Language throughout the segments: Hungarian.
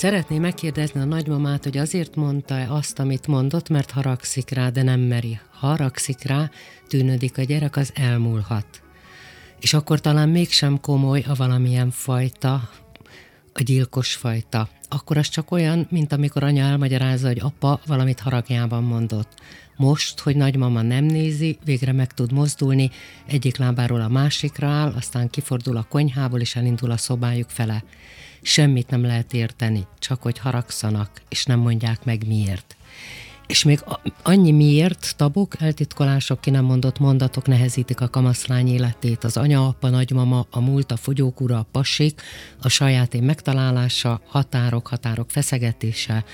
Szeretném megkérdezni a nagymamát, hogy azért mondta azt, amit mondott, mert haragszik rá, de nem meri. Ha haragszik rá, tűnődik a gyerek, az elmúlhat. És akkor talán mégsem komoly a valamilyen fajta, a gyilkos fajta. Akkor az csak olyan, mint amikor anya elmagyarázza, hogy apa valamit haragjában mondott. Most, hogy nagymama nem nézi, végre meg tud mozdulni, egyik lábáról a másikra áll, aztán kifordul a konyhából, és elindul a szobájuk fele. Semmit nem lehet érteni, csak hogy haragszanak, és nem mondják meg miért. És még annyi miért tabuk, eltitkolások, ki nem mondott mondatok nehezítik a kamaszlány életét. Az anya, apa, nagymama, a múlt, a fogyókúra, a passik, a saját én megtalálása, határok, határok feszegetése.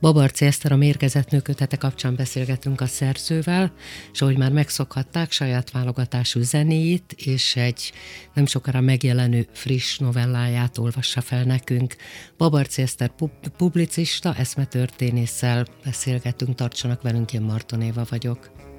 Babarci Eszter a mérgezett nőkötete kapcsán beszélgetünk a szerzővel, és ahogy már megszokhatták, saját válogatású zenéit, és egy nem sokára megjelenő friss novelláját olvassa fel nekünk. Babarci Eszter publicista, eszmetörténésszel beszélgetünk tartsanak velünk, én Marton Éva vagyok.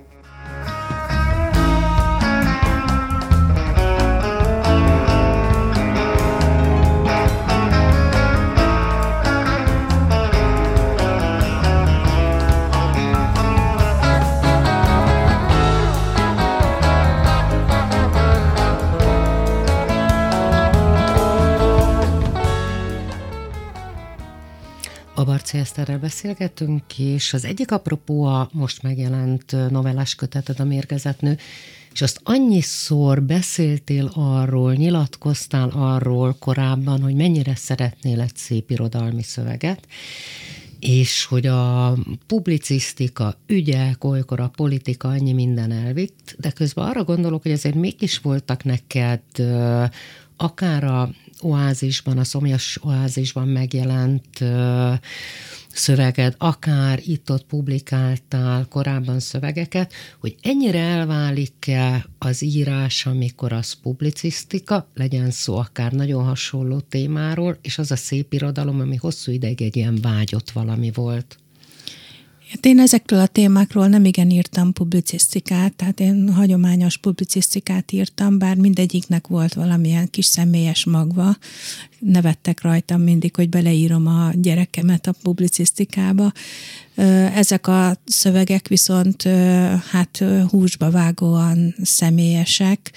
Barci Eszterrel beszélgetünk, és az egyik apropó a most megjelent novellás köteted a mérgezett nő, és azt annyiszor beszéltél arról, nyilatkoztál arról korábban, hogy mennyire szeretnél egy szép irodalmi szöveget, és hogy a publicisztika, ügyek, olykor a politika annyi minden elvitt, de közben arra gondolok, hogy azért mégis voltak neked akár a oázisban, a szomjas oázisban megjelent ö, akár itt-ott publikáltál korábban szövegeket, hogy ennyire elválik-e az írás, amikor az publicisztika, legyen szó akár nagyon hasonló témáról, és az a szép irodalom, ami hosszú ideig egy ilyen vágyott valami volt. Hát én ezekről a témákról nem igen írtam publicisztikát, tehát én hagyományos publicisztikát írtam, bár mindegyiknek volt valamilyen kis személyes magva. Nevettek rajtam mindig, hogy beleírom a gyerekemet a publicisztikába. Ezek a szövegek viszont hát húsba vágóan személyesek,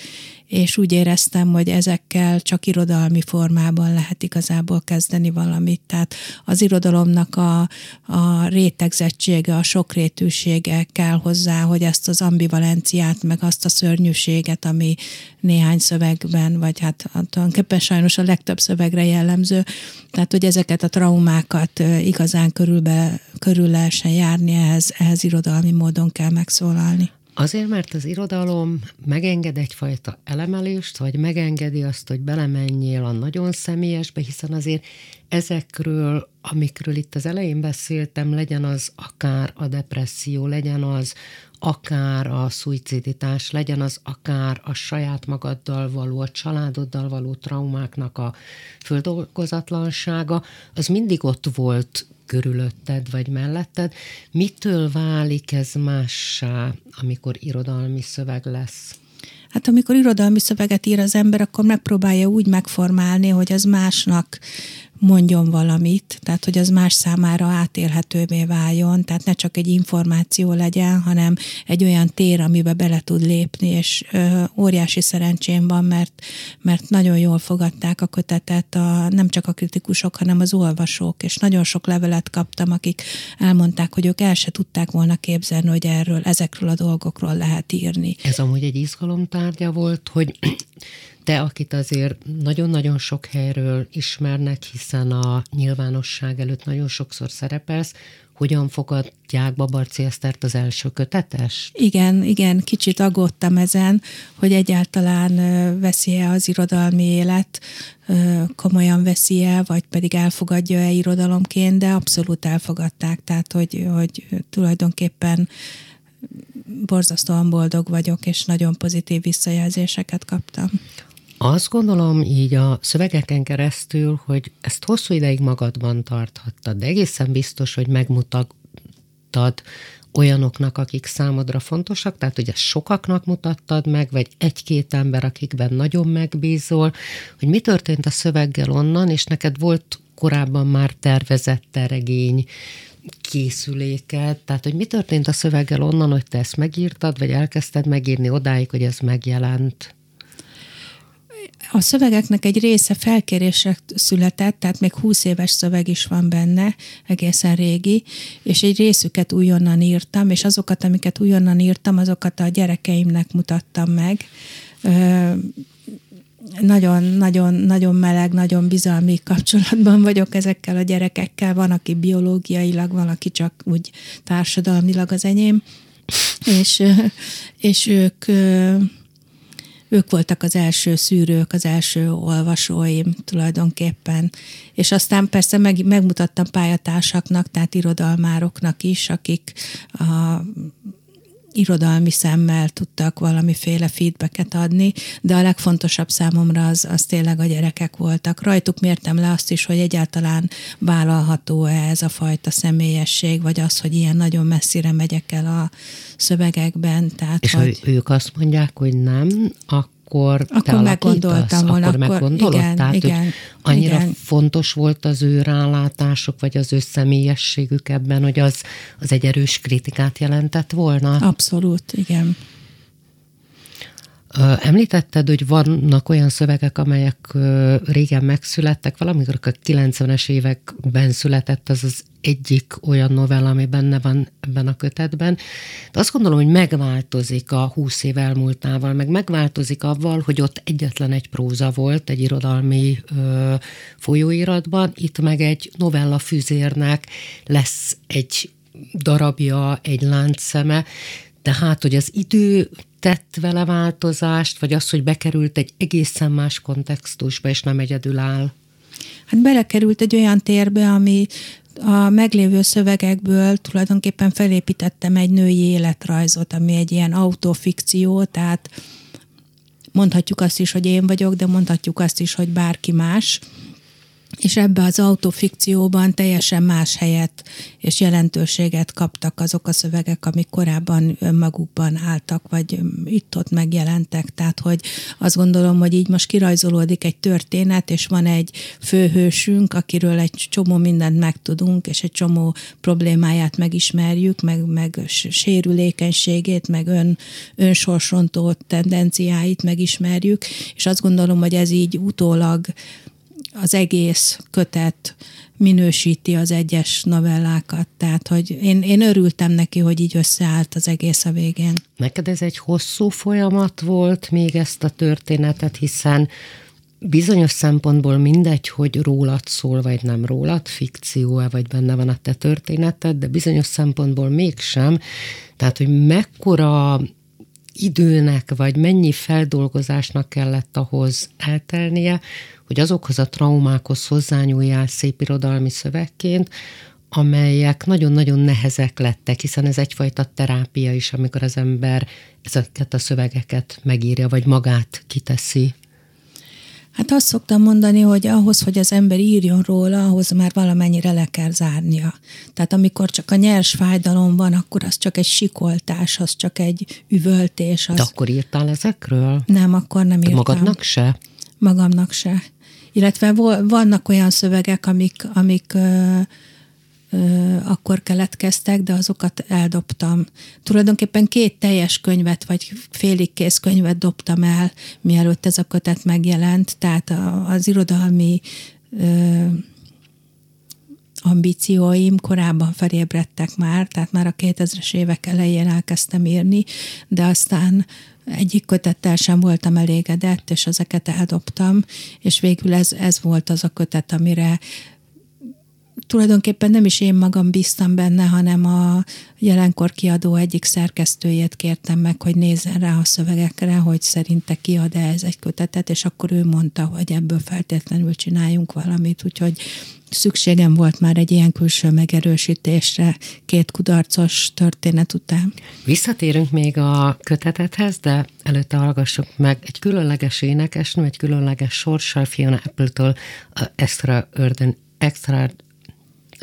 és úgy éreztem, hogy ezekkel csak irodalmi formában lehet igazából kezdeni valamit. Tehát az irodalomnak a, a rétegzettsége, a sokrétűsége kell hozzá, hogy ezt az ambivalenciát, meg azt a szörnyűséget, ami néhány szövegben, vagy hát tulajdonképpen sajnos a legtöbb szövegre jellemző, tehát hogy ezeket a traumákat igazán körülbe, körül lehessen járni, ehhez, ehhez irodalmi módon kell megszólalni. Azért, mert az irodalom megenged egyfajta elemelést, vagy megengedi azt, hogy belemenjél a nagyon személyesbe, hiszen azért ezekről, amikről itt az elején beszéltem, legyen az akár a depresszió, legyen az akár a szuiciditás, legyen az akár a saját magaddal való, a családoddal való traumáknak a földolgozatlansága, az mindig ott volt körülötted vagy melletted. Mitől válik ez mássá, amikor irodalmi szöveg lesz? Hát amikor irodalmi szöveget ír az ember, akkor megpróbálja úgy megformálni, hogy az másnak mondjon valamit, tehát hogy az más számára átélhetővé váljon, tehát ne csak egy információ legyen, hanem egy olyan tér, amibe bele tud lépni, és ö, óriási szerencsém van, mert, mert nagyon jól fogadták a kötetet a, nem csak a kritikusok, hanem az olvasók, és nagyon sok levelet kaptam, akik elmondták, hogy ők el se tudták volna képzelni, hogy erről, ezekről a dolgokról lehet írni. Ez amúgy egy izgalomtárgya volt, hogy te, akit azért nagyon-nagyon sok helyről ismernek, hiszen a nyilvánosság előtt nagyon sokszor szerepelsz, hogyan fogadják Babarci Esztert az első kötetes? Igen, igen, kicsit aggódtam ezen, hogy egyáltalán veszi-e az irodalmi élet, komolyan veszi-e, vagy pedig elfogadja-e irodalomként, de abszolút elfogadták, tehát hogy, hogy tulajdonképpen borzasztóan boldog vagyok, és nagyon pozitív visszajelzéseket kaptam. Azt gondolom így a szövegeken keresztül, hogy ezt hosszú ideig magadban tarthattad, de egészen biztos, hogy megmutattad olyanoknak, akik számodra fontosak, tehát hogy ezt sokaknak mutattad meg, vagy egy-két ember, akikben nagyon megbízol, hogy mi történt a szöveggel onnan, és neked volt korábban már tervezett regény, készüléket, tehát hogy mi történt a szöveggel onnan, hogy te ezt megírtad, vagy elkezdted megírni odáig, hogy ez megjelent? A szövegeknek egy része felkérésre született, tehát még 20 éves szöveg is van benne, egészen régi, és egy részüket újonnan írtam, és azokat, amiket újonnan írtam, azokat a gyerekeimnek mutattam meg. Nagyon-nagyon-nagyon meleg, nagyon bizalmi kapcsolatban vagyok ezekkel a gyerekekkel. Van, aki biológiailag, van, aki csak úgy társadalmilag az enyém. És, és ők ők voltak az első szűrők, az első olvasóim tulajdonképpen. És aztán persze meg, megmutattam pályatársaknak, tehát irodalmároknak is, akik a irodalmi szemmel tudtak valamiféle feedbacket adni, de a legfontosabb számomra az, az tényleg a gyerekek voltak. Rajtuk mértem le azt is, hogy egyáltalán vállalható-e ez a fajta személyesség, vagy az, hogy ilyen nagyon messzire megyek el a szövegekben. Tehát, És hogy... ha ők azt mondják, hogy nem, akkor akkor, akkor meggondoltam volna. Akkor, meggondolod? Igen, Tehát, igen, hogy annyira igen. fontos volt az ő rálátások, vagy az ő személyességük ebben, hogy az, az egy erős kritikát jelentett volna? Abszolút, igen. Említetted, hogy vannak olyan szövegek, amelyek régen megszülettek, valamikor a 90-es években született az az egyik olyan novella, ami benne van ebben a kötetben. De azt gondolom, hogy megváltozik a húsz év elmúltával, meg megváltozik avval, hogy ott egyetlen egy próza volt egy irodalmi ö, folyóiratban, itt meg egy novella füzérnek lesz egy darabja, egy láncszeme, tehát, hogy az idő tett vele változást, vagy az, hogy bekerült egy egészen más kontextusba, és nem egyedül áll? Hát belekerült egy olyan térbe, ami a meglévő szövegekből tulajdonképpen felépítettem egy női életrajzot, ami egy ilyen autofikció, tehát mondhatjuk azt is, hogy én vagyok, de mondhatjuk azt is, hogy bárki más és ebbe az autofikcióban teljesen más helyet és jelentőséget kaptak azok a szövegek, amik korábban önmagukban álltak, vagy itt-ott megjelentek. Tehát, hogy azt gondolom, hogy így most kirajzolódik egy történet, és van egy főhősünk, akiről egy csomó mindent megtudunk, és egy csomó problémáját megismerjük, meg, meg sérülékenységét, meg ön, önsorsontó tendenciáit megismerjük, és azt gondolom, hogy ez így utólag az egész kötet minősíti az egyes novellákat, tehát hogy én, én örültem neki, hogy így összeállt az egész a végén. Neked ez egy hosszú folyamat volt még ezt a történetet, hiszen bizonyos szempontból mindegy, hogy rólad szól, vagy nem rólad, fikció-e, vagy benne van a te történeted, de bizonyos szempontból mégsem. Tehát, hogy mekkora időnek, vagy mennyi feldolgozásnak kellett ahhoz eltelnie, hogy azokhoz a traumákhoz hozzányúljál szép irodalmi szövegként, amelyek nagyon-nagyon nehezek lettek, hiszen ez egyfajta terápia is, amikor az ember ezeket a szövegeket megírja, vagy magát kiteszi. Hát azt szoktam mondani, hogy ahhoz, hogy az ember írjon róla, ahhoz már valamennyire le kell zárnia. Tehát amikor csak a nyers fájdalom van, akkor az csak egy sikoltás, az csak egy üvöltés. Az... De akkor írtál ezekről? Nem, akkor nem írtam. magadnak se? Magamnak se. Illetve vannak olyan szövegek, amik, amik akkor keletkeztek, de azokat eldobtam. Tulajdonképpen két teljes könyvet, vagy félig kész könyvet dobtam el, mielőtt ez a kötet megjelent, tehát az irodalmi ambícióim korábban felébredtek már, tehát már a 2000-es évek elején elkezdtem írni, de aztán egyik kötettel sem voltam elégedett, és ezeket eldobtam, és végül ez, ez volt az a kötet, amire tulajdonképpen nem is én magam bíztam benne, hanem a jelenkor kiadó egyik szerkesztőjét kértem meg, hogy nézzen rá a szövegekre, hogy szerinte kiad-e ez egy kötetet, és akkor ő mondta, hogy ebből feltétlenül csináljunk valamit, úgyhogy szükségem volt már egy ilyen külső megerősítésre két kudarcos történet után. Visszatérünk még a kötetethez, de előtte hallgassuk meg egy különleges énekesnő, egy különleges sorssal Fiona Apple-től Extra Urban Extra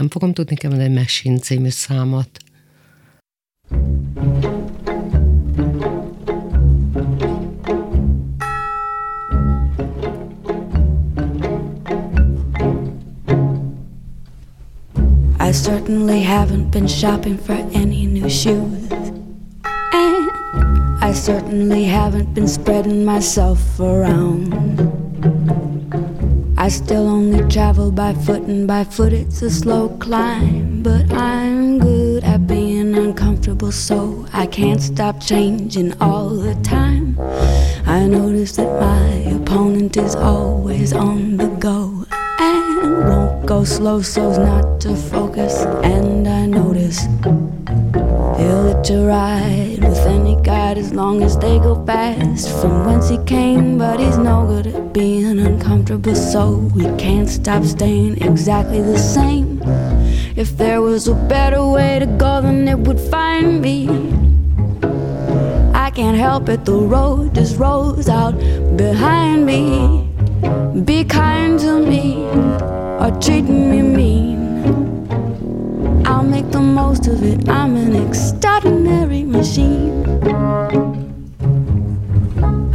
nem fogom tudni kimondani, Machine című számot. I certainly haven't been shopping for any new shoes. And I certainly haven't been spreading myself around. I still only travel by foot, and by foot it's a slow climb. But I'm good at being uncomfortable, so I can't stop changing all the time. I notice that my opponent is always on the go and won't go slow so's not to focus. And I notice you ride with any guide as long as they go fast from whence he came. But he's no good at being uncomfortable, so we can't stop staying exactly the same. If there was a better way to go, then it would find me. I can't help it, the road just rolls out behind me. Be kind to me or treating me mean. I'll make the most of it. I'm an extraordinary machine.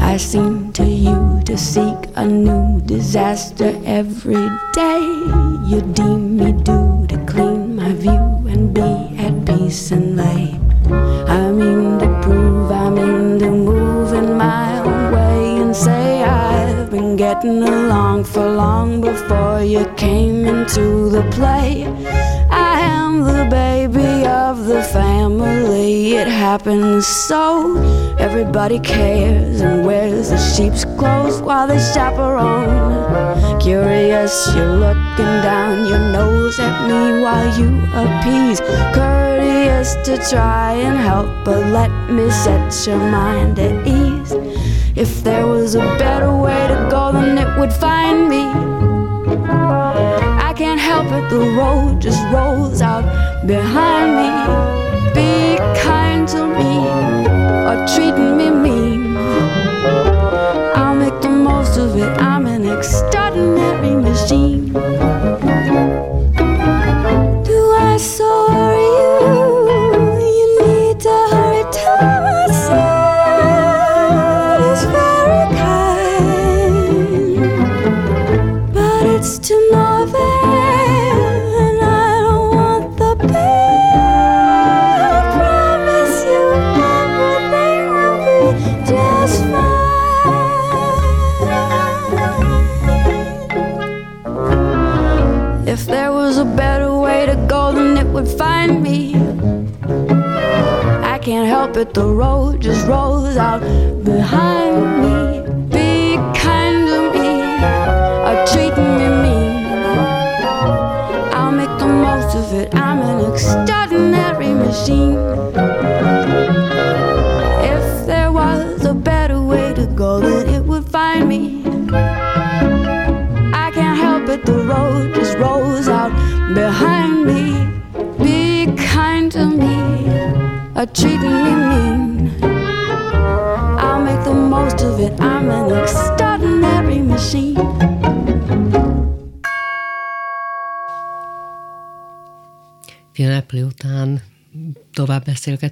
I seem to you to seek a new disaster every day. You deem me due to clean my view and be at peace and lay. I mean to prove, I mean to move in my own way and say I've been getting along for long before you came into the play. The family. It happens so. Everybody cares and wears the sheep's clothes while they chaperone. Curious, you're looking down your nose at me while you appease. Courteous to try and help, but let me set your mind at ease. If there was a better way to go, then it would find me. Help it, the road just rolls out behind me. Be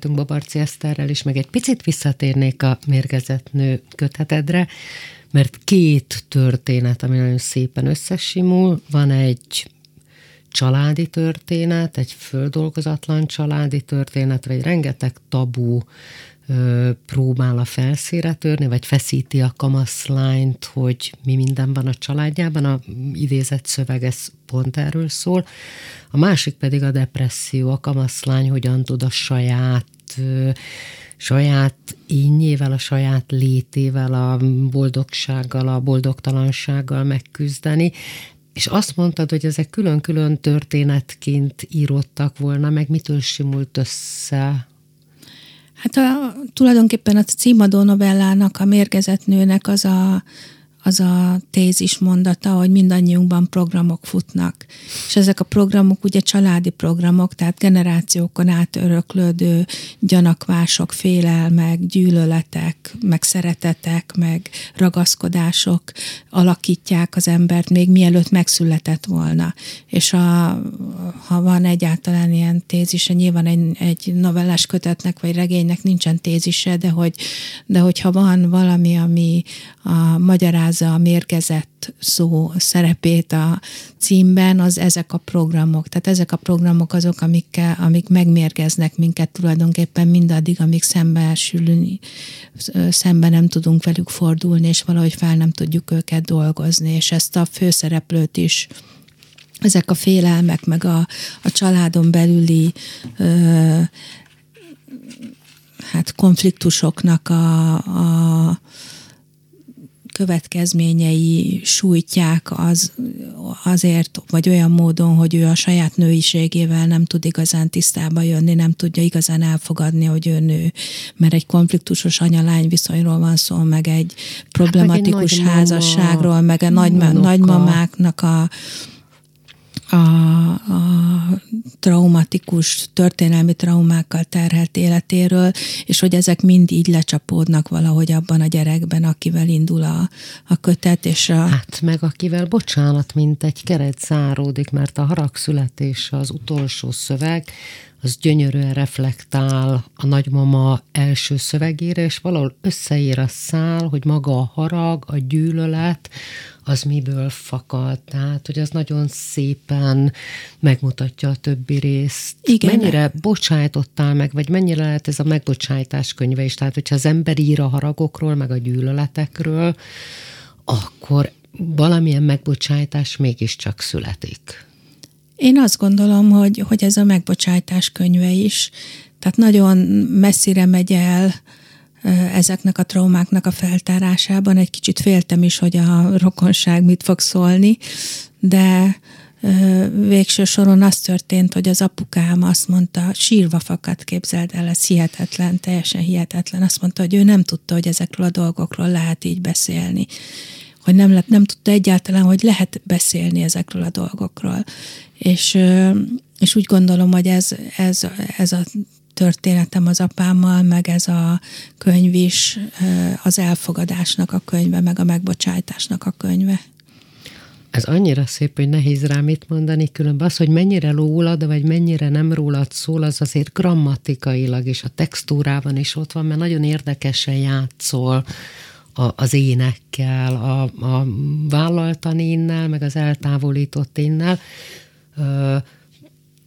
beszélgetünk Babarci Eszterrel is, meg egy picit visszatérnék a mérgezett nő kötetedre, mert két történet, ami nagyon szépen összesimul, van egy családi történet, egy földolgozatlan családi történet, vagy rengeteg tabú próbál a felszíre törni, vagy feszíti a kamaszlányt, hogy mi minden van a családjában. A idézett szöveg ez pont erről szól. A másik pedig a depresszió, a kamaszlány hogyan tud a saját saját ínyével, a saját létével, a boldogsággal, a boldogtalansággal megküzdeni, és azt mondtad, hogy ezek külön-külön történetként írottak volna, meg mitől simult össze? Hát a, tulajdonképpen a címadó novellának, a mérgezett nőnek az a, az a tézis mondata, hogy mindannyiunkban programok futnak. És ezek a programok ugye családi programok, tehát generációkon át öröklődő gyanakvások, félelmek, gyűlöletek, meg szeretetek, meg ragaszkodások alakítják az embert még mielőtt megszületett volna. És a, ha van egyáltalán ilyen tézise, nyilván egy, egy novellás kötetnek vagy regénynek nincsen tézise, de hogy de hogyha van valami, ami a magyaráz magyarázza a mérgezett szó szerepét a címben, az ezek a programok. Tehát ezek a programok azok, amikkel, amik megmérgeznek minket tulajdonképpen mindaddig, amíg szembesülni, szembe nem tudunk velük fordulni, és valahogy fel nem tudjuk őket dolgozni, és ezt a főszereplőt is ezek a félelmek, meg a, a családon belüli ö, hát konfliktusoknak a, a következményei sújtják az, azért, vagy olyan módon, hogy ő a saját nőiségével nem tud igazán tisztába jönni, nem tudja igazán elfogadni, hogy ő nő, mert egy konfliktusos anyalány viszonyról van szó, meg egy problematikus hát, meg egy házasságról, meg a nagy, nagymamáknak a a, a traumatikus, történelmi traumákkal terhelt életéről, és hogy ezek mind így lecsapódnak valahogy abban a gyerekben, akivel indul a, a kötet. És a... Hát meg akivel, bocsánat, mint egy keret záródik, mert a haragszületés az utolsó szöveg, az gyönyörűen reflektál a nagymama első szövegére, és valahol összeír a szál, hogy maga a harag, a gyűlölet, az miből fakad. Tehát, hogy az nagyon szépen megmutatja a többi részt. Igen. Mennyire bocsájtottál meg, vagy mennyire lehet ez a megbocsájtás könyve is? Tehát, hogyha az ember ír a haragokról, meg a gyűlöletekről, akkor valamilyen megbocsájtás mégiscsak születik. Én azt gondolom, hogy, hogy ez a megbocsájtás könyve is, tehát nagyon messzire megy el ezeknek a traumáknak a feltárásában. Egy kicsit féltem is, hogy a rokonság mit fog szólni, de végső soron az történt, hogy az apukám azt mondta, sírva fakadt, képzeld el, ez hihetetlen, teljesen hihetetlen. Azt mondta, hogy ő nem tudta, hogy ezekről a dolgokról lehet így beszélni hogy nem, nem tudta egyáltalán, hogy lehet beszélni ezekről a dolgokról. És, és úgy gondolom, hogy ez, ez, ez a történetem az apámmal, meg ez a könyv is az elfogadásnak a könyve, meg a megbocsájtásnak a könyve. Ez annyira szép, hogy nehéz rá mit mondani, különben az, hogy mennyire rólad, vagy mennyire nem rólad szól, az azért grammatikailag és a textúrában is ott van, mert nagyon érdekesen játszol a, az énekkel, a, a vállaltan énnel, meg az eltávolított énnel.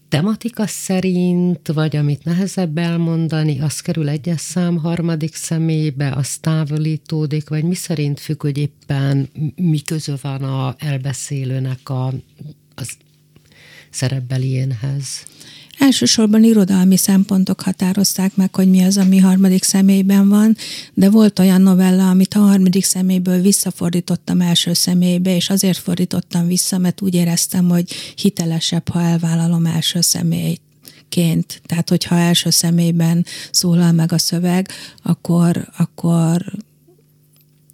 Tematika szerint, vagy amit nehezebb elmondani, az kerül egyes szám harmadik személybe, az távolítódik, vagy mi szerint függ, hogy éppen mi közö van a elbeszélőnek a, az szerepbeliénhez? Elsősorban irodalmi szempontok határozták meg, hogy mi az, ami harmadik személyben van, de volt olyan novella, amit a harmadik személyből visszafordítottam első személybe, és azért fordítottam vissza, mert úgy éreztem, hogy hitelesebb, ha elvállalom első személyt ként. Tehát, hogyha első személyben szólal meg a szöveg, akkor, akkor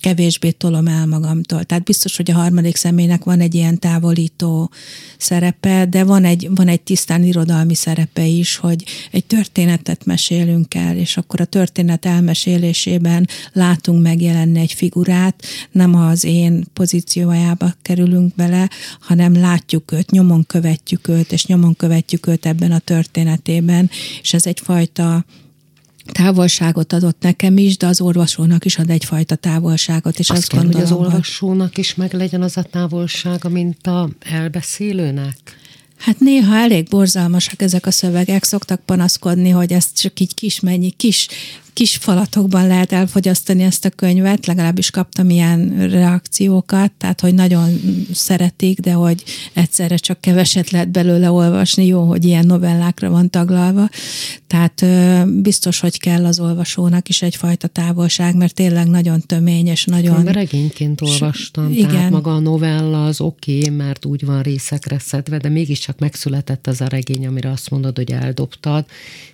kevésbé tolom el magamtól. Tehát biztos, hogy a harmadik személynek van egy ilyen távolító szerepe, de van egy, van egy tisztán irodalmi szerepe is, hogy egy történetet mesélünk el, és akkor a történet elmesélésében látunk megjelenni egy figurát, nem az én pozíciójába kerülünk bele, hanem látjuk őt, nyomon követjük őt, és nyomon követjük őt ebben a történetében, és ez egyfajta távolságot adott nekem is, de az olvasónak is ad egyfajta távolságot, és azt, azt gondolom, hogy az olvasónak is meg legyen az a távolsága, mint a elbeszélőnek? Hát néha elég borzalmasak ezek a szövegek, szoktak panaszkodni, hogy ezt csak így kis mennyi, kis kis falatokban lehet elfogyasztani ezt a könyvet, legalábbis kaptam ilyen reakciókat, tehát hogy nagyon szeretik, de hogy egyszerre csak keveset lehet belőle olvasni, jó, hogy ilyen novellákra van taglalva, tehát biztos, hogy kell az olvasónak is egyfajta távolság, mert tényleg nagyon tömény, és nagyon... Regényként olvastam, igen. tehát maga a novella az oké, okay, mert úgy van részekre szedve, de mégiscsak megszületett az a regény, amire azt mondod, hogy eldobtad,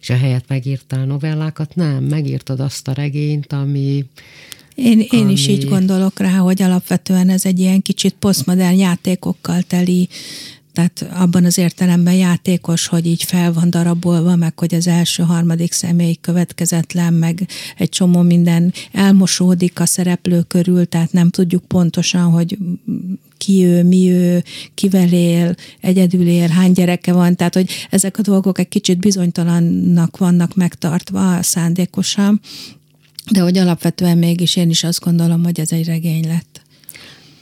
és a helyet megírtál novellákat. Nem, megírtad azt a regényt, ami én, én ami... is így gondolok rá, hogy alapvetően ez egy ilyen kicsit posztmodern játékokkal teli tehát abban az értelemben játékos, hogy így fel van darabolva, meg hogy az első, harmadik személy következetlen, meg egy csomó minden elmosódik a szereplő körül, tehát nem tudjuk pontosan, hogy ki ő, mi ő, kivel él, egyedül él, hány gyereke van, tehát hogy ezek a dolgok egy kicsit bizonytalannak vannak megtartva szándékosan, de hogy alapvetően mégis én is azt gondolom, hogy ez egy regény lett.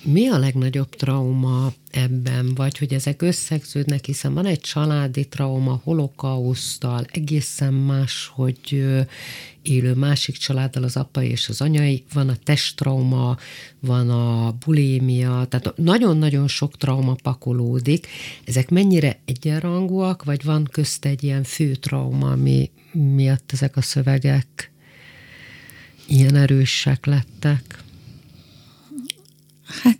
Mi a legnagyobb trauma ebben, vagy hogy ezek összegződnek, hiszen van egy családi trauma, holokausztal, egészen más, hogy élő másik családdal az apai és az anyai, van a testtrauma, van a bulémia, tehát nagyon-nagyon sok trauma pakolódik. Ezek mennyire egyenrangúak, vagy van közt egy ilyen fő trauma, ami miatt ezek a szövegek ilyen erősek lettek? Hát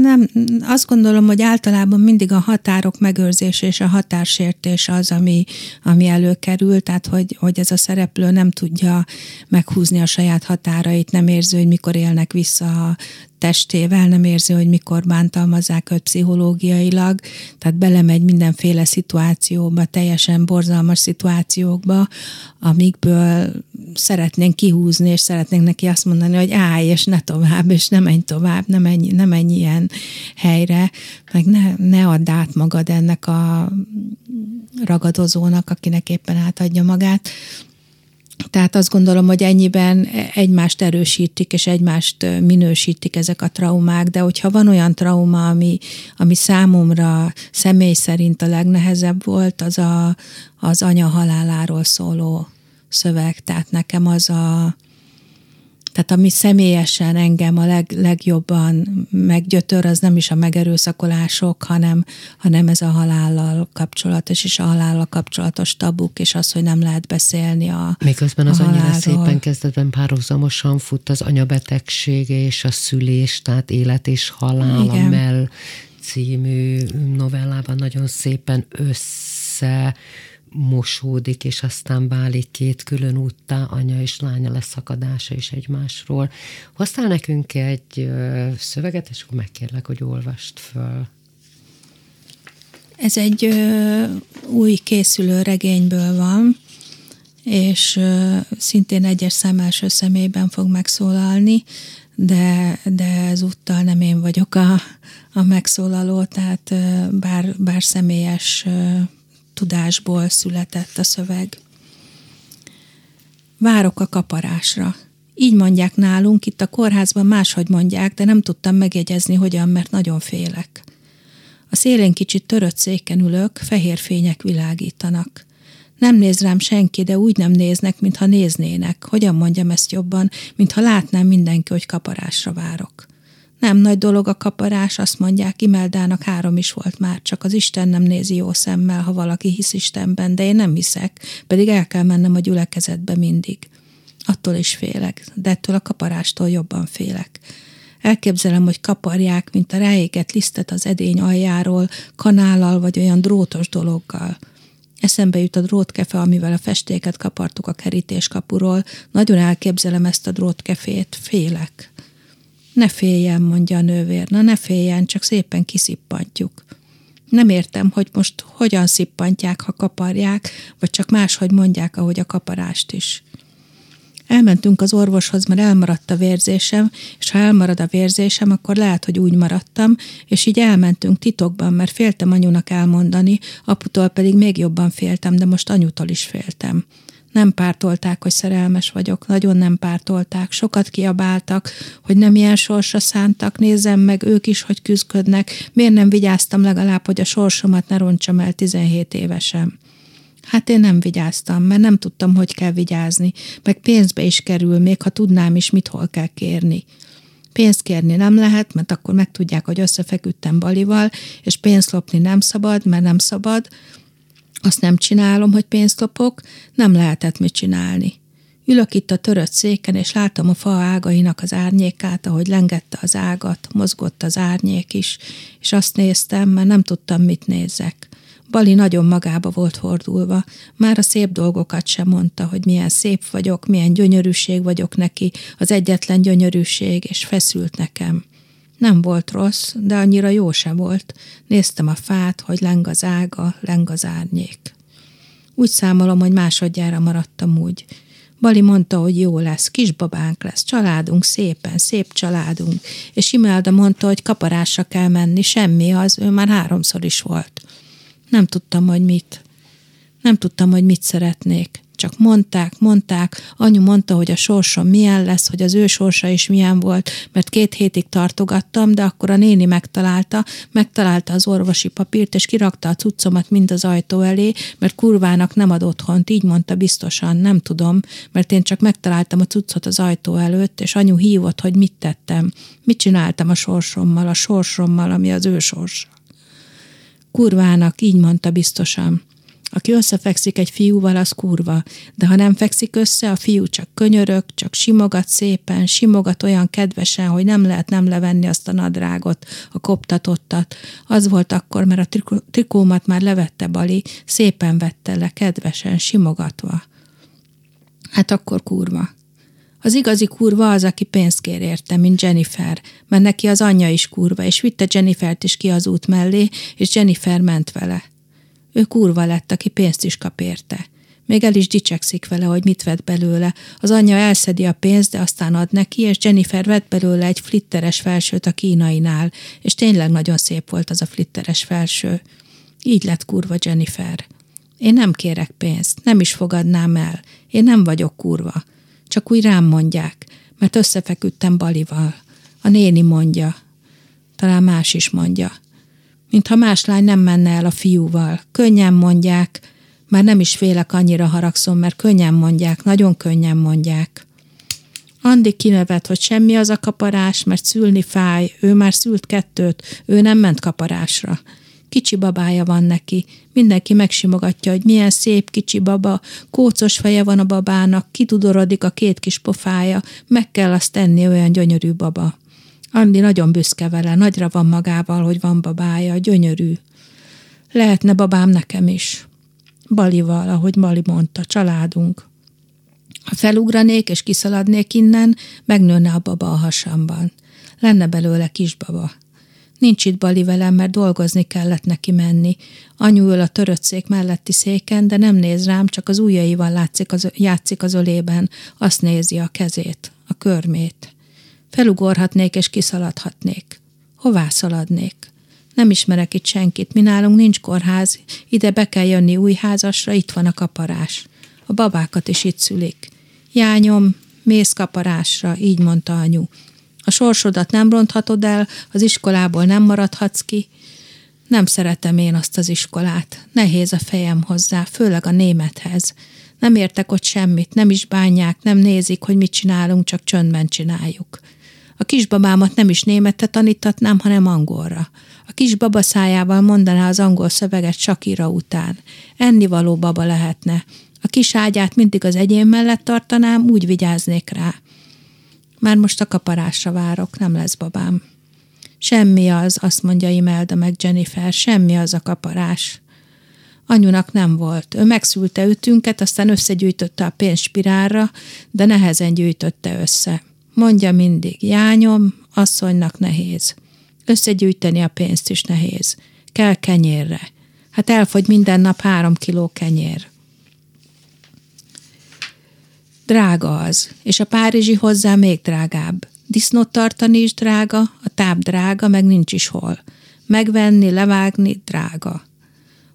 nem, azt gondolom, hogy általában mindig a határok megőrzése és a határsértés az, ami, ami előkerül, tehát hogy, hogy ez a szereplő nem tudja meghúzni a saját határait, nem érzi, hogy mikor élnek vissza a testével, nem érzi, hogy mikor bántalmazzák őt pszichológiailag, tehát belemegy mindenféle szituációba, teljesen borzalmas szituációkba, amikből szeretnénk kihúzni, és szeretnénk neki azt mondani, hogy állj, és ne tovább, és ne menj tovább, ne menj, ne menj ilyen helyre, meg ne, ne add át magad ennek a ragadozónak, akinek éppen átadja magát. Tehát azt gondolom, hogy ennyiben egymást erősítik, és egymást minősítik ezek a traumák, de hogyha van olyan trauma, ami, ami számomra személy szerint a legnehezebb volt, az a, az anya haláláról szóló szöveg. Tehát nekem az a, tehát ami személyesen engem a leg, legjobban meggyötör, az nem is a megerőszakolások, hanem, hanem ez a halállal kapcsolatos, és a halállal kapcsolatos tabuk, és az, hogy nem lehet beszélni a Miközben az annyira szépen kezdetben párhuzamosan fut az anyabetegsége és a szülés, tehát élet és halál, Igen. a Mel című novellában nagyon szépen össze mosódik, és aztán válik két külön úttá, anya és lánya leszakadása is egymásról. Hoztál nekünk egy szöveget, és akkor megkérlek, hogy olvast föl. Ez egy ö, új készülő regényből van, és ö, szintén egyes szám első személyben fog megszólalni, de, de ezúttal nem én vagyok a, a megszólaló, tehát bár, bár személyes tudásból született a szöveg. Várok a kaparásra. Így mondják nálunk, itt a kórházban máshogy mondják, de nem tudtam megjegyezni, hogyan, mert nagyon félek. A szélén kicsit törött széken ülök, fehér fények világítanak. Nem néz rám senki, de úgy nem néznek, mintha néznének. Hogyan mondjam ezt jobban, mintha látnám mindenki, hogy kaparásra várok. Nem nagy dolog a kaparás, azt mondják, Imeldának három is volt már, csak az Isten nem nézi jó szemmel, ha valaki hisz Istenben, de én nem hiszek, pedig el kell mennem a gyülekezetbe mindig. Attól is félek, de ettől a kaparástól jobban félek. Elképzelem, hogy kaparják, mint a ráégett lisztet az edény aljáról, kanállal vagy olyan drótos dologgal. Eszembe jut a drótkefe, amivel a festéket kapartuk a kerítéskapuról. Nagyon elképzelem ezt a drótkefét, félek. Ne féljen, mondja a nővér, na ne féljen, csak szépen kiszippantjuk. Nem értem, hogy most hogyan szippantják, ha kaparják, vagy csak máshogy mondják, ahogy a kaparást is. Elmentünk az orvoshoz, mert elmaradt a vérzésem, és ha elmarad a vérzésem, akkor lehet, hogy úgy maradtam, és így elmentünk titokban, mert féltem anyunak elmondani, aputól pedig még jobban féltem, de most anyutól is féltem. Nem pártolták, hogy szerelmes vagyok, nagyon nem pártolták, sokat kiabáltak, hogy nem ilyen sorsra szántak, nézzem meg ők is, hogy küzdködnek, miért nem vigyáztam legalább, hogy a sorsomat ne roncsam el 17 évesen. Hát én nem vigyáztam, mert nem tudtam, hogy kell vigyázni, meg pénzbe is kerül, még ha tudnám is, mit hol kell kérni. Pénzt kérni nem lehet, mert akkor megtudják, hogy összefeküdtem Balival, és pénzt lopni nem szabad, mert nem szabad. Azt nem csinálom, hogy pénzt lopok, nem lehetett mit csinálni. Ülök itt a törött széken, és látom a fa ágainak az árnyékát, ahogy lengette az ágat, mozgott az árnyék is, és azt néztem, mert nem tudtam, mit nézzek. Bali nagyon magába volt fordulva, már a szép dolgokat sem mondta, hogy milyen szép vagyok, milyen gyönyörűség vagyok neki, az egyetlen gyönyörűség, és feszült nekem. Nem volt rossz, de annyira jó sem volt. Néztem a fát, hogy leng az ága, leng az árnyék. Úgy számolom, hogy másodjára maradtam úgy. Bali mondta, hogy jó lesz, kisbabánk lesz, családunk szépen, szép családunk, és Imelda mondta, hogy kaparásra kell menni, semmi az, ő már háromszor is volt. Nem tudtam, hogy mit. Nem tudtam, hogy mit szeretnék. Csak mondták, mondták, anyu mondta, hogy a sorsom milyen lesz, hogy az ő sorsa is milyen volt, mert két hétig tartogattam, de akkor a néni megtalálta, megtalálta az orvosi papírt, és kirakta a cuccomat mind az ajtó elé, mert kurvának nem ad otthont, így mondta biztosan, nem tudom, mert én csak megtaláltam a cuccot az ajtó előtt, és anyu hívott, hogy mit tettem, mit csináltam a sorsommal, a sorsommal, ami az ő sorsa. Kurvának, így mondta biztosan. Aki összefekszik egy fiúval, az kurva, de ha nem fekszik össze, a fiú csak könyörög, csak simogat szépen, simogat olyan kedvesen, hogy nem lehet nem levenni azt a nadrágot, a koptatottat. Az volt akkor, mert a trikómat már levette Bali, szépen vette le, kedvesen, simogatva. Hát akkor kurva. Az igazi kurva az, aki pénzt kér érte, mint Jennifer, mert neki az anyja is kurva, és vitte Jennifert is ki az út mellé, és Jennifer ment vele. Ő kurva lett, aki pénzt is kap érte. Még el is dicsekszik vele, hogy mit vett belőle. Az anyja elszedi a pénzt, de aztán ad neki, és Jennifer vett belőle egy flitteres felsőt a kínainál, és tényleg nagyon szép volt az a flitteres felső. Így lett kurva Jennifer. Én nem kérek pénzt, nem is fogadnám el. Én nem vagyok kurva. Csak úgy rám mondják, mert összefeküdtem Balival. A néni mondja. Talán más is mondja. Mintha más lány nem menne el a fiúval. Könnyen mondják, már nem is félek annyira haragszom, mert könnyen mondják, nagyon könnyen mondják. Andi kinevet, hogy semmi az a kaparás, mert szülni fáj, ő már szült kettőt, ő nem ment kaparásra. Kicsi babája van neki. Mindenki megsimogatja, hogy milyen szép kicsi baba, kócos feje van a babának, kitudorodik a két kis pofája, meg kell azt tenni, olyan gyönyörű baba. Andi nagyon büszke vele, nagyra van magával, hogy van babája, gyönyörű. Lehetne babám nekem is. Balival, ahogy Bali mondta, családunk. Ha felugranék és kiszaladnék innen, megnőne a baba a hasamban. Lenne belőle kisbaba. Nincs itt Bali velem, mert dolgozni kellett neki menni. Anyu ül a törött szék melletti széken, de nem néz rám, csak az ujjaival látszik az, játszik az ölében. Azt nézi a kezét, a körmét. Felugorhatnék és kiszaladhatnék. Hová szaladnék? Nem ismerek itt senkit, mi nálunk nincs kórház, ide be kell jönni új házasra, itt van a kaparás. A babákat is itt szülik. Jányom, mész kaparásra, így mondta anyu. A sorsodat nem ronthatod el, az iskolából nem maradhatsz ki. Nem szeretem én azt az iskolát. Nehéz a fejem hozzá, főleg a némethez. Nem értek ott semmit, nem is bánják, nem nézik, hogy mit csinálunk, csak csöndben csináljuk. A kisbabámat nem is németet tanítatnám, hanem angolra. A kisbaba szájával mondaná az angol szöveget Sakira után. Ennivaló baba lehetne. A kis ágyát mindig az egyén mellett tartanám, úgy vigyáznék rá. Már most a kaparásra várok, nem lesz babám. Semmi az, azt mondja Imelda meg Jennifer, semmi az a kaparás. Anyunak nem volt. Ő megszülte ütünket, aztán összegyűjtötte a pénzspirálra, de nehezen gyűjtötte össze. Mondja mindig, jányom, asszonynak nehéz. Összegyűjteni a pénzt is nehéz. Kell kenyérre. Hát elfogy minden nap három kiló kenyér. Drága az, és a párizsi hozzá még drágább. Disznót tartani is drága, a táp drága, meg nincs is hol. Megvenni, levágni drága.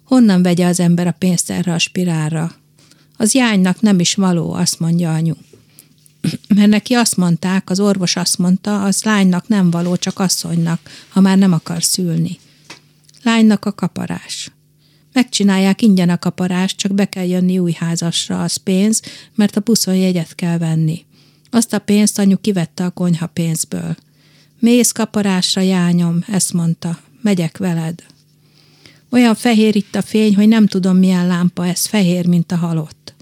Honnan vegye az ember a pénzt erre a spirálra? Az jánynak nem is való, azt mondja anyu. Mert neki azt mondták, az orvos azt mondta, az lánynak nem való, csak asszonynak, ha már nem akar szülni. Lánynak a kaparás. Megcsinálják ingyen a kaparást, csak be kell jönni új házasra, az pénz, mert a buszon jegyet kell venni. Azt a pénzt anyu kivette a konyha pénzből. Mész kaparásra, jányom, ezt mondta. Megyek veled. Olyan fehér itt a fény, hogy nem tudom milyen lámpa, ez fehér, mint a halott.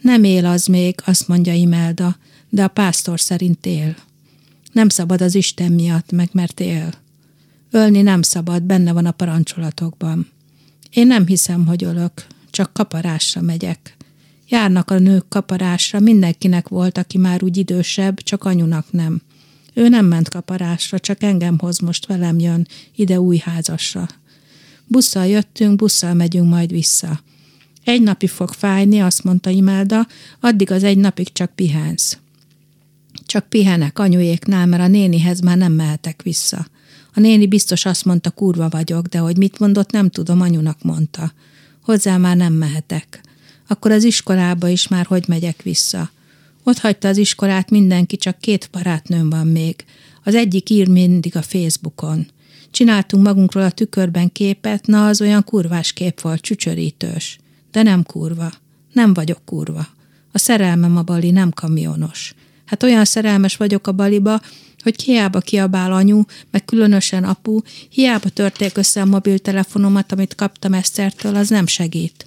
Nem él az még, azt mondja Imelda, de a pásztor szerint él. Nem szabad az Isten miatt, meg mert él. Ölni nem szabad, benne van a parancsolatokban. Én nem hiszem, hogy ölök, csak kaparásra megyek. Járnak a nők kaparásra, mindenkinek volt, aki már úgy idősebb, csak anyunak nem. Ő nem ment kaparásra, csak engem hoz most velem jön, ide új házasra. Busszal jöttünk, busszal megyünk majd vissza. Egy napig fog fájni, azt mondta Imelda, addig az egy napig csak pihensz. Csak pihenek anyujéknál, mert a nénihez már nem mehetek vissza. A néni biztos azt mondta, kurva vagyok, de hogy mit mondott, nem tudom, anyunak mondta. Hozzá már nem mehetek. Akkor az iskolába is már hogy megyek vissza. Ott hagyta az iskolát mindenki, csak két barátnőm van még. Az egyik ír mindig a Facebookon. Csináltunk magunkról a tükörben képet, na az olyan kurvás kép volt, csücsörítős. De nem kurva. Nem vagyok kurva. A szerelmem a bali nem kamionos. Hát olyan szerelmes vagyok a baliba, hogy hiába kiabál anyu, meg különösen apu, hiába törték össze a mobiltelefonomat, amit kaptam Esztertől, az nem segít.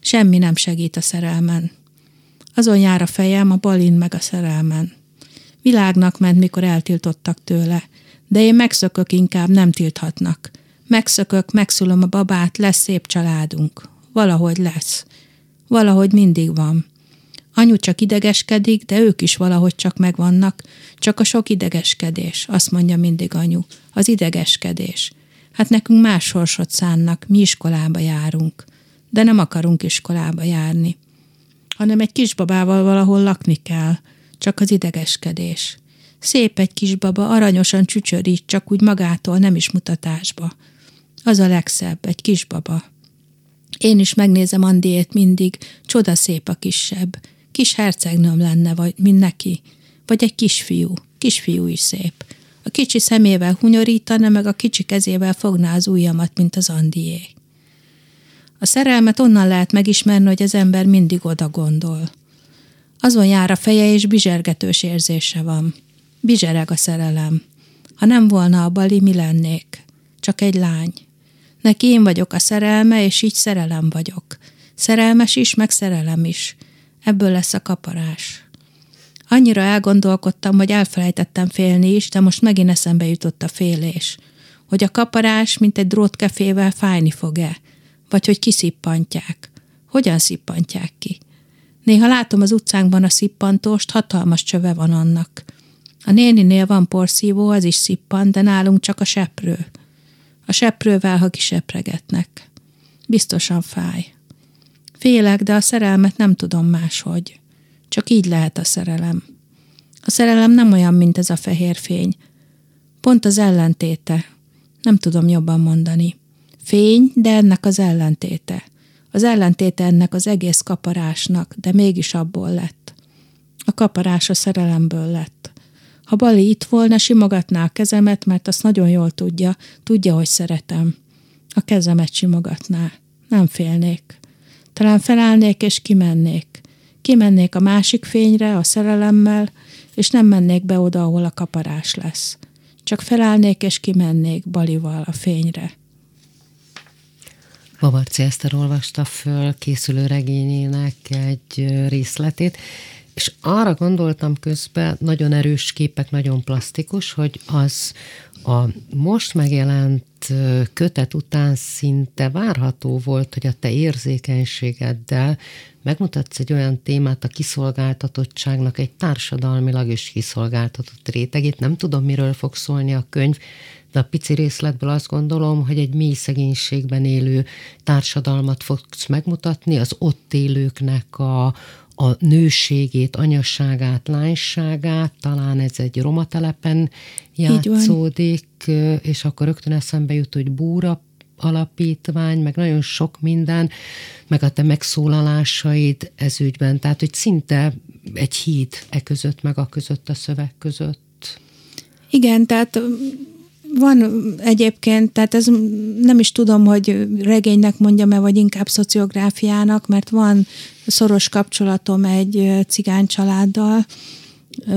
Semmi nem segít a szerelmen. Azon jár a fejem a balin meg a szerelmen. Világnak ment, mikor eltiltottak tőle, de én megszökök inkább, nem tilthatnak. Megszökök, megszülöm a babát, lesz szép családunk. Valahogy lesz. Valahogy mindig van. Anyu csak idegeskedik, de ők is valahogy csak megvannak. Csak a sok idegeskedés, azt mondja mindig anyu. Az idegeskedés. Hát nekünk más sorsot szánnak, mi iskolába járunk. De nem akarunk iskolába járni. Hanem egy kisbabával valahol lakni kell. Csak az idegeskedés. Szép egy kisbaba, aranyosan csücsörít, csak úgy magától, nem is mutatásba. Az a legszebb, egy kisbaba. Én is megnézem Andiét mindig, csoda szép a kisebb kis hercegnőm lenne, vagy mint neki, vagy egy kisfiú, kisfiú is szép. A kicsi szemével hunyorítana, meg a kicsi kezével fogná az ujjamat, mint az Andié. A szerelmet onnan lehet megismerni, hogy az ember mindig oda gondol. Azon jár a feje, és bizsergetős érzése van. Bizsereg a szerelem. Ha nem volna a bali, mi lennék? Csak egy lány. Neki én vagyok a szerelme, és így szerelem vagyok. Szerelmes is, meg szerelem is. Ebből lesz a kaparás. Annyira elgondolkodtam, hogy elfelejtettem félni is, de most megint eszembe jutott a félés. Hogy a kaparás, mint egy drótkefével fájni fog-e? Vagy hogy kiszippantják? Hogyan szippantják ki? Néha látom az utcánkban a szippantóst, hatalmas csöve van annak. A néninél van porszívó, az is szippant, de nálunk csak a seprő. A seprővel, ha kisepregetnek. Biztosan fáj. Félek, de a szerelmet nem tudom máshogy. Csak így lehet a szerelem. A szerelem nem olyan, mint ez a fehér fény. Pont az ellentéte. Nem tudom jobban mondani. Fény, de ennek az ellentéte. Az ellentéte ennek az egész kaparásnak, de mégis abból lett. A kaparás a szerelemből lett. Ha Bali itt volna, simogatná a kezemet, mert azt nagyon jól tudja, tudja, hogy szeretem. A kezemet simogatná. Nem félnék. Talán felállnék és kimennék. Kimennék a másik fényre, a szerelemmel, és nem mennék be oda, ahol a kaparás lesz. Csak felállnék és kimennék Balival a fényre. Babarci Eszter olvasta föl készülő regényének egy részletét, és arra gondoltam közben, nagyon erős képek, nagyon plastikus, hogy az a most megjelent kötet után szinte várható volt, hogy a te érzékenységeddel megmutatsz egy olyan témát a kiszolgáltatottságnak egy társadalmilag is kiszolgáltatott rétegét. Nem tudom, miről fog szólni a könyv, de a pici részletből azt gondolom, hogy egy mély szegénységben élő társadalmat fogsz megmutatni, az ott élőknek a, a nőségét, anyasságát, lányságát, talán ez egy romatelepen játszódik, és akkor rögtön eszembe jut, hogy búra alapítvány, meg nagyon sok minden, meg a te megszólalásaid ez ügyben, tehát hogy szinte egy híd e között, meg a között a szöveg között. Igen, tehát van egyébként, tehát ez nem is tudom, hogy regénynek mondjam-e, vagy inkább szociográfiának, mert van szoros kapcsolatom egy cigány családdal,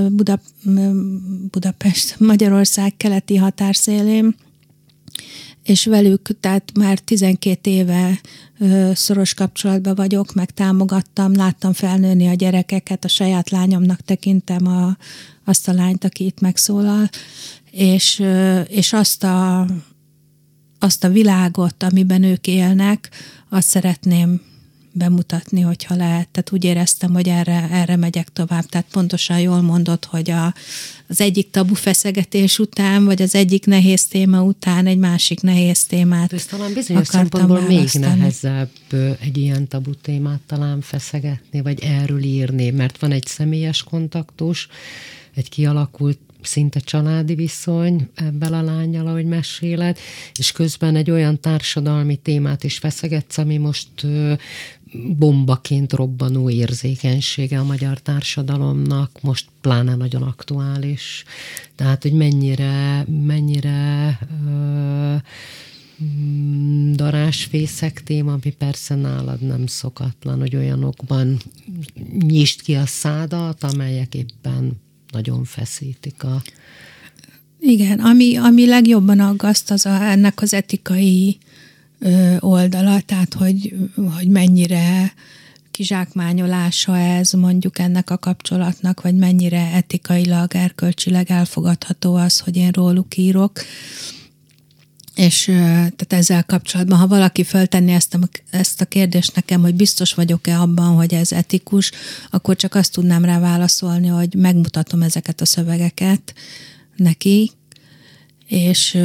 Buda, Budapest, Magyarország keleti határszélén, és velük, tehát már 12 éve szoros kapcsolatban vagyok, meg támogattam, láttam felnőni a gyerekeket, a saját lányomnak tekintem a, azt a lányt, aki itt megszólal, és, és azt, a, azt a világot, amiben ők élnek, azt szeretném bemutatni, hogyha lehet. Tehát úgy éreztem, hogy erre, erre megyek tovább. Tehát pontosan jól mondod, hogy a, az egyik tabu feszegetés után, vagy az egyik nehéz téma után egy másik nehéz témát Ez talán bizonyos szempontból még nehezebb egy ilyen tabu témát talán feszegetni, vagy erről írni, mert van egy személyes kontaktus, egy kialakult szinte családi viszony ebben a lányjal, ahogy meséled, és közben egy olyan társadalmi témát is feszegetsz, ami most bombaként robbanó érzékenysége a magyar társadalomnak, most pláne nagyon aktuális. Tehát, hogy mennyire, mennyire ö, darásfészek téma, ami persze nálad nem szokatlan, hogy olyanokban nyisd ki a szádat, amelyek éppen nagyon feszítik a... Igen, ami, ami legjobban aggaszt, az a, ennek az etikai oldala, tehát hogy, hogy mennyire kizsákmányolása ez mondjuk ennek a kapcsolatnak, vagy mennyire etikailag, erkölcsileg elfogadható az, hogy én róluk írok. És tehát ezzel kapcsolatban, ha valaki föltenni ezt a, ezt a kérdést nekem, hogy biztos vagyok-e abban, hogy ez etikus, akkor csak azt tudnám rá válaszolni, hogy megmutatom ezeket a szövegeket neki, és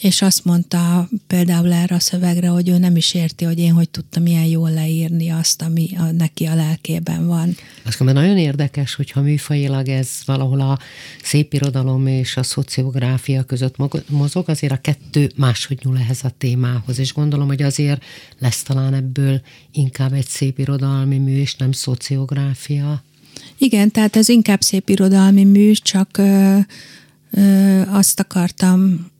és azt mondta például erre a szövegre, hogy ő nem is érti, hogy én hogy tudtam ilyen jól leírni azt, ami a, neki a lelkében van. Azt mondom, nagyon érdekes, hogyha műfajilag ez valahol a szépirodalom és a szociográfia között mozog, azért a kettő máshogy nyúl ehhez a témához, és gondolom, hogy azért lesz talán ebből inkább egy szépirodalmi mű, és nem szociográfia. Igen, tehát ez inkább szépirodalmi mű, csak ö, ö, azt akartam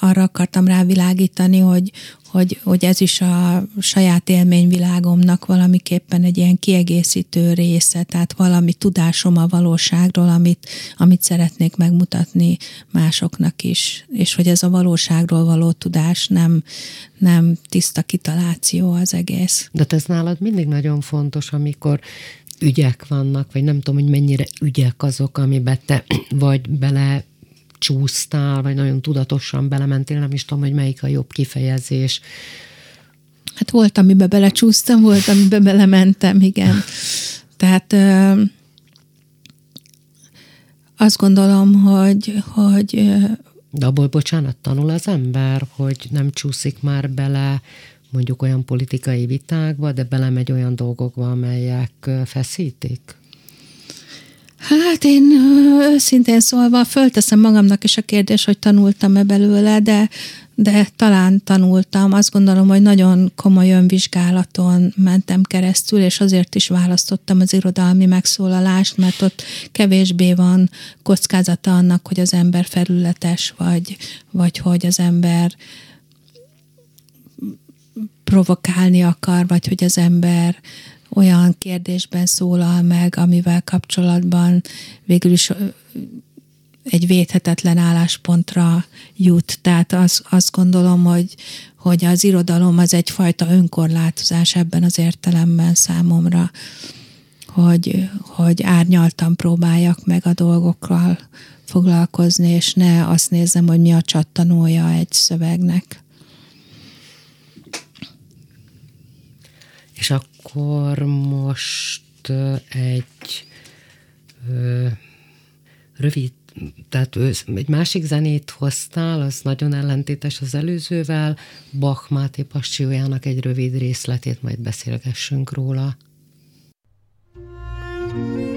arra akartam rávilágítani, hogy, hogy, hogy ez is a saját élményvilágomnak valamiképpen egy ilyen kiegészítő része, tehát valami tudásom a valóságról, amit, amit szeretnék megmutatni másoknak is, és hogy ez a valóságról való tudás nem, nem tiszta kitaláció az egész. De ez nálad mindig nagyon fontos, amikor ügyek vannak, vagy nem tudom, hogy mennyire ügyek azok, amiben te vagy bele csúsztál, vagy nagyon tudatosan belementél, nem is tudom, hogy melyik a jobb kifejezés. Hát volt, amiben belecsúsztam, volt, amiben belementem, igen. Tehát ö, azt gondolom, hogy, hogy de abból, bocsánat, tanul az ember, hogy nem csúszik már bele mondjuk olyan politikai vitákba, de belemegy olyan dolgokba, amelyek feszítik? Hát én őszintén szólva fölteszem magamnak is a kérdés, hogy tanultam-e belőle, de, de talán tanultam. Azt gondolom, hogy nagyon komoly önvizsgálaton mentem keresztül, és azért is választottam az irodalmi megszólalást, mert ott kevésbé van kockázata annak, hogy az ember felületes, vagy, vagy hogy az ember provokálni akar, vagy hogy az ember olyan kérdésben szólal meg, amivel kapcsolatban végül is egy védhetetlen álláspontra jut. Tehát az, azt gondolom, hogy, hogy az irodalom az egyfajta önkorlátozás ebben az értelemben számomra, hogy, hogy árnyaltan próbáljak meg a dolgokkal foglalkozni, és ne azt nézem, hogy mi a csattanója egy szövegnek. És akkor akkor most egy rövid, tehát egy másik zenét hoztál, az nagyon ellentétes az előzővel, Bach Máté Passiójának egy rövid részletét, majd beszélgessünk róla. thank you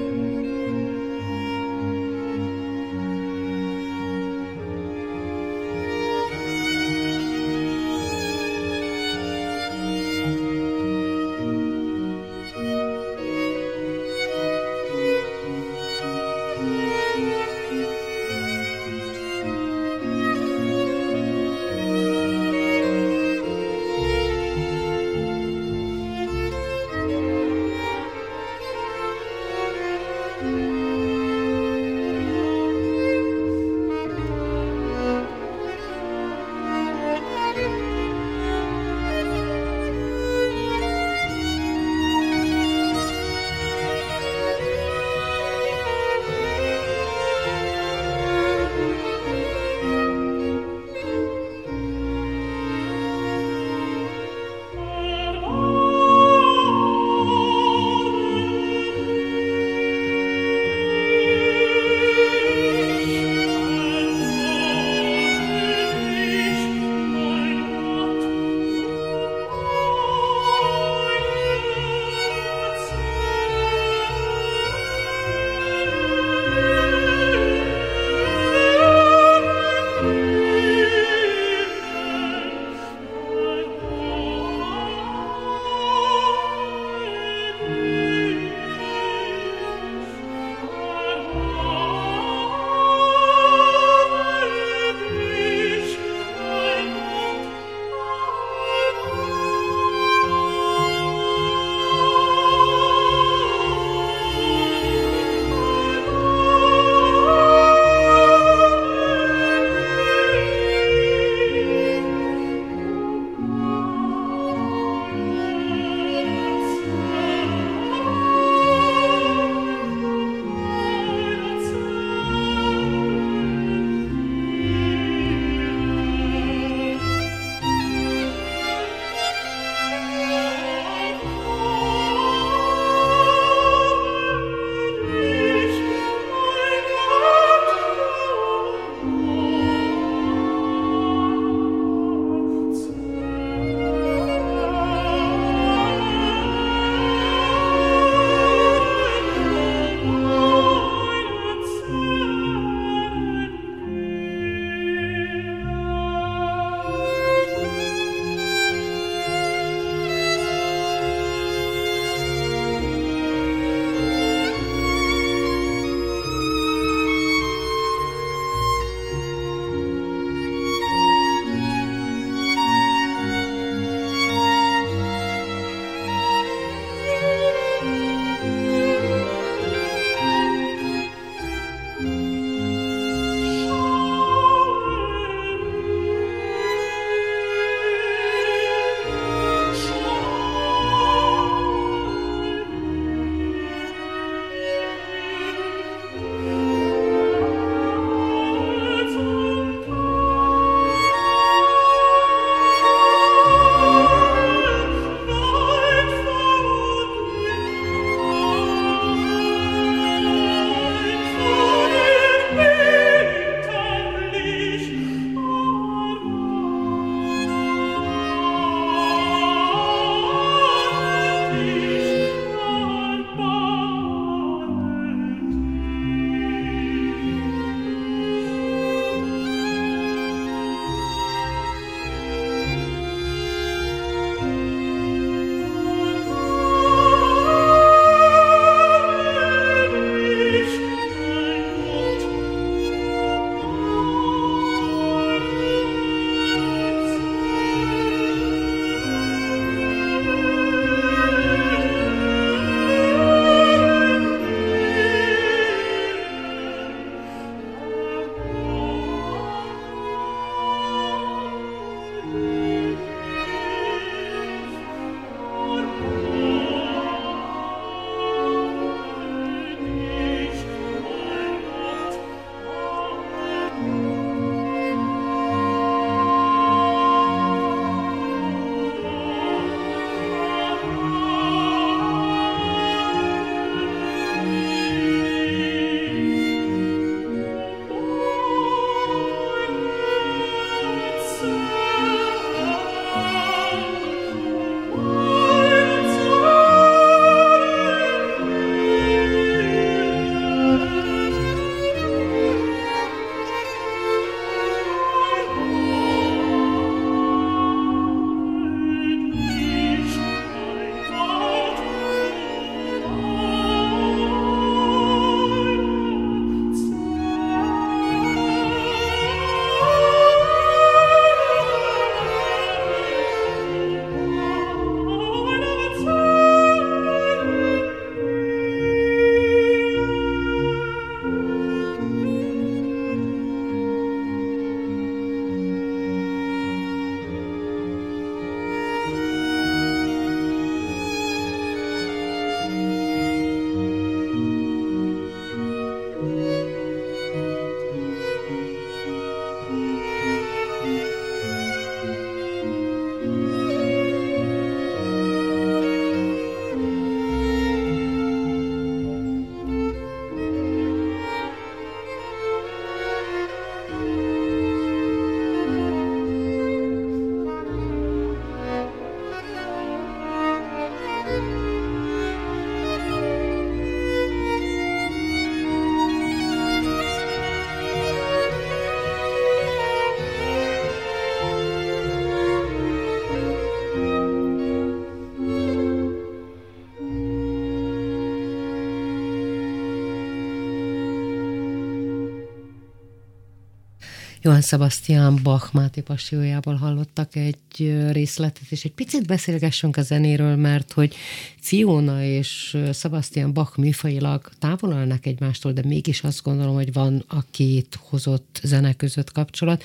Johann Sebastian Bach Máté Passiójából hallottak egy részletet, és egy picit beszélgessünk a zenéről, mert hogy Fiona és Sebastian Bach műfajilag távol állnak egymástól, de mégis azt gondolom, hogy van a két hozott zene között kapcsolat.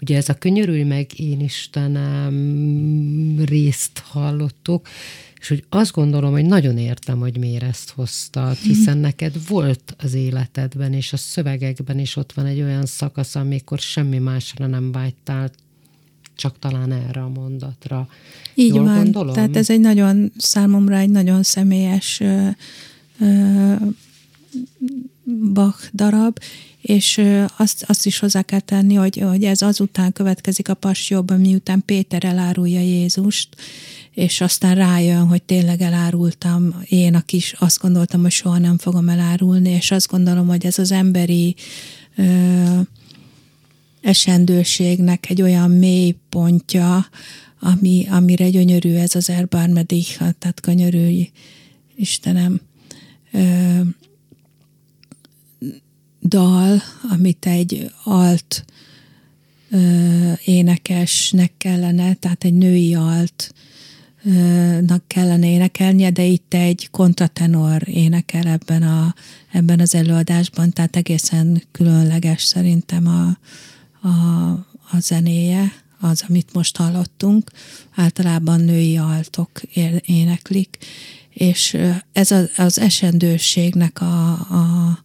Ugye ez a könyörülj meg én Istenem részt hallottuk, és hogy azt gondolom, hogy nagyon értem, hogy miért ezt hoztad, hiszen neked volt az életedben és a szövegekben is ott van egy olyan szakasz, amikor semmi másra nem vágytál, csak talán erre a mondatra. Így Jól van, gondolom? tehát ez egy nagyon, számomra egy nagyon személyes ö, ö, Bach darab, és azt, azt is hozzá kell tenni, hogy, hogy ez azután következik a pasjóban, miután Péter elárulja Jézust, és aztán rájön, hogy tényleg elárultam, én, aki is azt gondoltam, hogy soha nem fogom elárulni, és azt gondolom, hogy ez az emberi ö, esendőségnek egy olyan mély pontja, ami, amire gyönyörű ez az Erbár Mediha, tehát könyörű Istenem, ö, dal, amit egy alt ö, énekesnek kellene, tehát egy női alt nak kellene énekelnie, de itt egy kontratenor énekel ebben, a, ebben az előadásban, tehát egészen különleges szerintem a, a, a zenéje, az, amit most hallottunk. Általában női altok éneklik, és ez az, az esendőségnek a, a,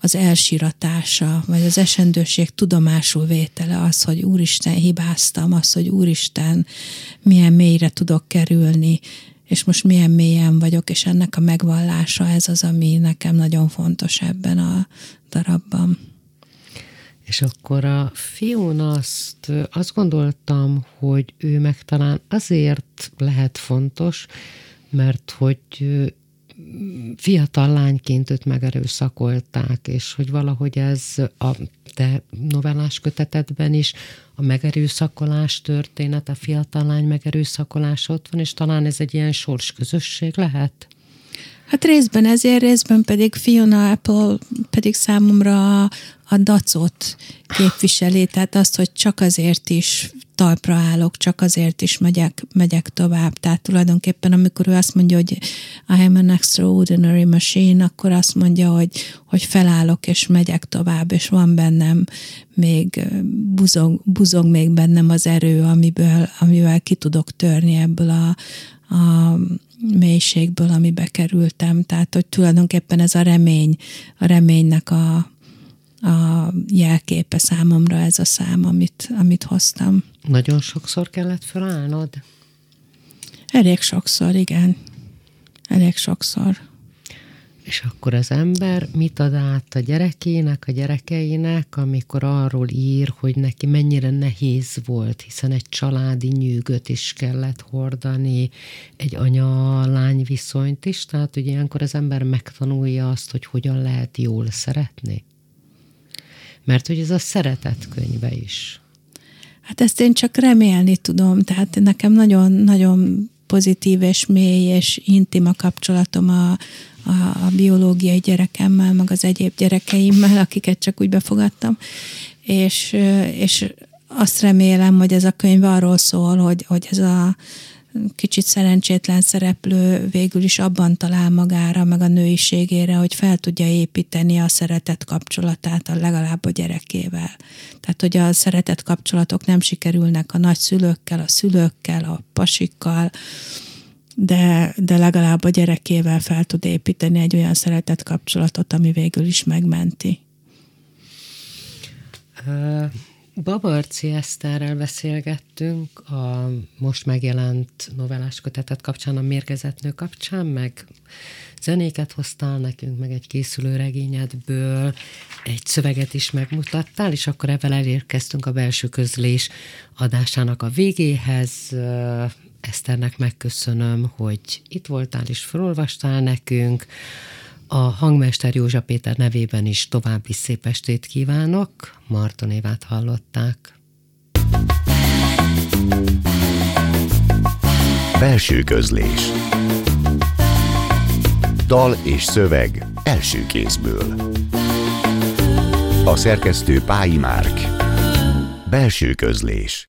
az elsiratása, vagy az esendőség tudomásul vétele, az, hogy Úristen hibáztam, az, hogy Úristen milyen mélyre tudok kerülni, és most milyen mélyen vagyok, és ennek a megvallása, ez az, ami nekem nagyon fontos ebben a darabban. És akkor a fiún azt, azt gondoltam, hogy ő meg talán azért lehet fontos, mert hogy fiatal lányként őt megerőszakolták, és hogy valahogy ez a te novellás kötetedben is a megerőszakolás történet, a fiatal lány megerőszakolás ott van, és talán ez egy ilyen sorsközösség lehet? Hát részben ezért, részben pedig Fiona Apple pedig számomra a, a dacot képviseli, tehát azt, hogy csak azért is talpra állok, csak azért is megyek, megyek tovább. Tehát tulajdonképpen, amikor ő azt mondja, hogy I am an extraordinary machine, akkor azt mondja, hogy, hogy felállok és megyek tovább, és van bennem még, buzog, buzog még bennem az erő, amiből, amivel ki tudok törni ebből a, a mélységből, amibe kerültem. Tehát, hogy tulajdonképpen ez a remény, a reménynek a, a jelképe számomra ez a szám, amit, amit hoztam. Nagyon sokszor kellett felállnod? Elég sokszor, igen. Elég sokszor. És akkor az ember mit ad át a gyerekének, a gyerekeinek, amikor arról ír, hogy neki mennyire nehéz volt, hiszen egy családi nyűgöt is kellett hordani, egy anya-lány viszonyt is, tehát hogy ilyenkor az ember megtanulja azt, hogy hogyan lehet jól szeretni. Mert hogy ez a szeretet könyve is. Hát ezt én csak remélni tudom, tehát nekem nagyon-nagyon pozitív és mély és intim kapcsolatom a, a, a biológiai gyerekemmel, meg az egyéb gyerekeimmel, akiket csak úgy befogadtam, és, és azt remélem, hogy ez a könyv arról szól, hogy, hogy ez a kicsit szerencsétlen szereplő végül is abban talál magára, meg a nőiségére, hogy fel tudja építeni a szeretet kapcsolatát a legalább a gyerekével. Tehát, hogy a szeretet kapcsolatok nem sikerülnek a nagyszülőkkel, a szülőkkel, a pasikkal, de, de legalább a gyerekével fel tud építeni egy olyan szeretet kapcsolatot, ami végül is megmenti. Babarci Eszterrel beszélgettünk a most megjelent novellás kötetet kapcsán, a mérgezett nő kapcsán, meg zenéket hoztál nekünk, meg egy készülő regényedből, egy szöveget is megmutattál, és akkor ebben elérkeztünk a belső közlés adásának a végéhez. Eszternek megköszönöm, hogy itt voltál és felolvastál nekünk. A hangmester Józsa Péter nevében is további szép estét kívánok. Marton Évát hallották. Belső közlés Dal és szöveg első kézből A szerkesztő Pályi Márk Belső közlés